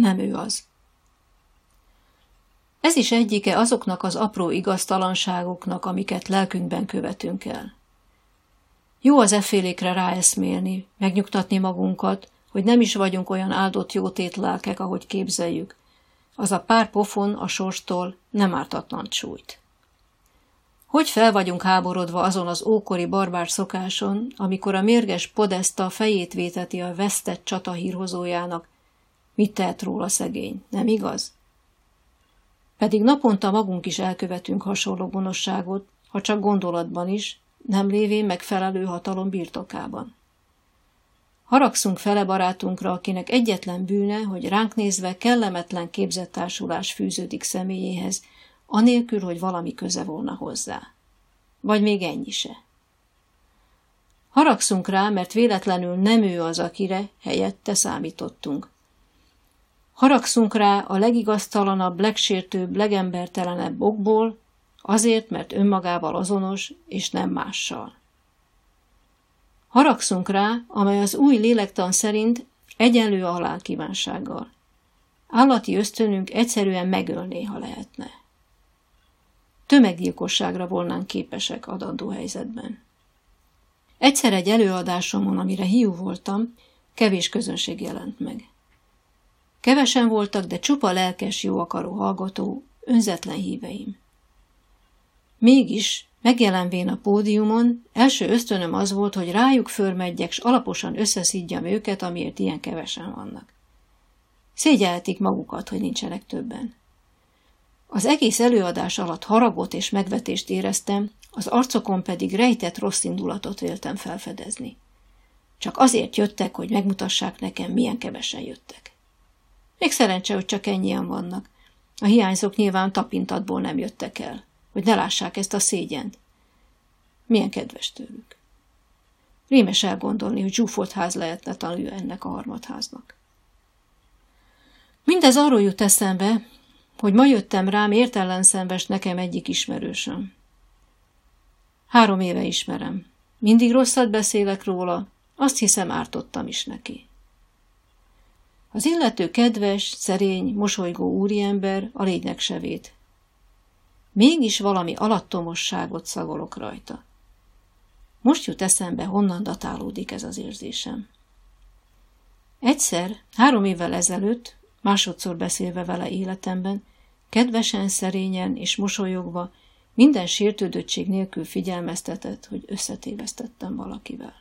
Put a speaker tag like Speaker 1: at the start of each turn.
Speaker 1: nem ő az. Ez is egyike azoknak az apró igaztalanságoknak, amiket lelkünkben követünk el. Jó az effélékre ráeszmélni, megnyugtatni magunkat, hogy nem is vagyunk olyan áldott jótét lelkek, ahogy képzeljük. Az a pár pofon a sorstól nem ártatlan csújt. Hogy fel vagyunk háborodva azon az ókori barbár szokáson, amikor a mérges podesta fejét véteti a vesztett csata hírhozójának, mit tehet róla szegény, nem igaz? Pedig naponta magunk is elkövetünk hasonló gonoszságot, ha csak gondolatban is, nem lévén megfelelő hatalom birtokában. Haragszunk fele barátunkra, akinek egyetlen bűne, hogy ránk nézve kellemetlen képzett társulás fűződik személyéhez, anélkül, hogy valami köze volna hozzá. Vagy még ennyi se. Haragszunk rá, mert véletlenül nem ő az, akire helyette számítottunk. Haragszunk rá a legigaztalanabb, legsértőbb, legembertelenebb okból, azért, mert önmagával azonos, és nem mással. Haragszunk rá, amely az új lélektan szerint egyenlő a halálkívánsággal. Állati ösztönünk egyszerűen megölné, ha lehetne. Tömeggyilkosságra volnánk képesek adandó helyzetben. Egyszer egy előadásomon, amire hiú voltam, kevés közönség jelent meg. Kevesen voltak, de csupa lelkes, jó akaró hallgató, önzetlen híveim. Mégis, megjelenvén a pódiumon, első ösztönöm az volt, hogy rájuk förmedjek, s alaposan összeszídjam őket, amiért ilyen kevesen vannak. Szégyelhetik magukat, hogy nincsenek többen. Az egész előadás alatt haragot és megvetést éreztem, az arcokon pedig rejtett rossz indulatot véltem felfedezni. Csak azért jöttek, hogy megmutassák nekem, milyen kevesen jöttek. Még szerencse, hogy csak ennyien vannak. A hiányzók nyilván tapintatból nem jöttek el, hogy ne lássák ezt a szégyent. Milyen kedves tőlük. Rémes elgondolni, hogy zsúfolt ház lehetne tanulja ennek a harmadháznak. Mindez arról jut eszembe, hogy ma jöttem rám értellenszenves nekem egyik ismerősöm. Három éve ismerem. Mindig rosszat beszélek róla, azt hiszem ártottam is neki. Az illető kedves, szerény, mosolygó úriember a lényeg sevét. Mégis valami alattomosságot szagolok rajta. Most jut eszembe, honnan datálódik ez az érzésem. Egyszer, három évvel ezelőtt, másodszor beszélve vele életemben, kedvesen, szerényen és mosolyogva, minden sértődöttség nélkül figyelmeztetett, hogy összetévesztettem valakivel.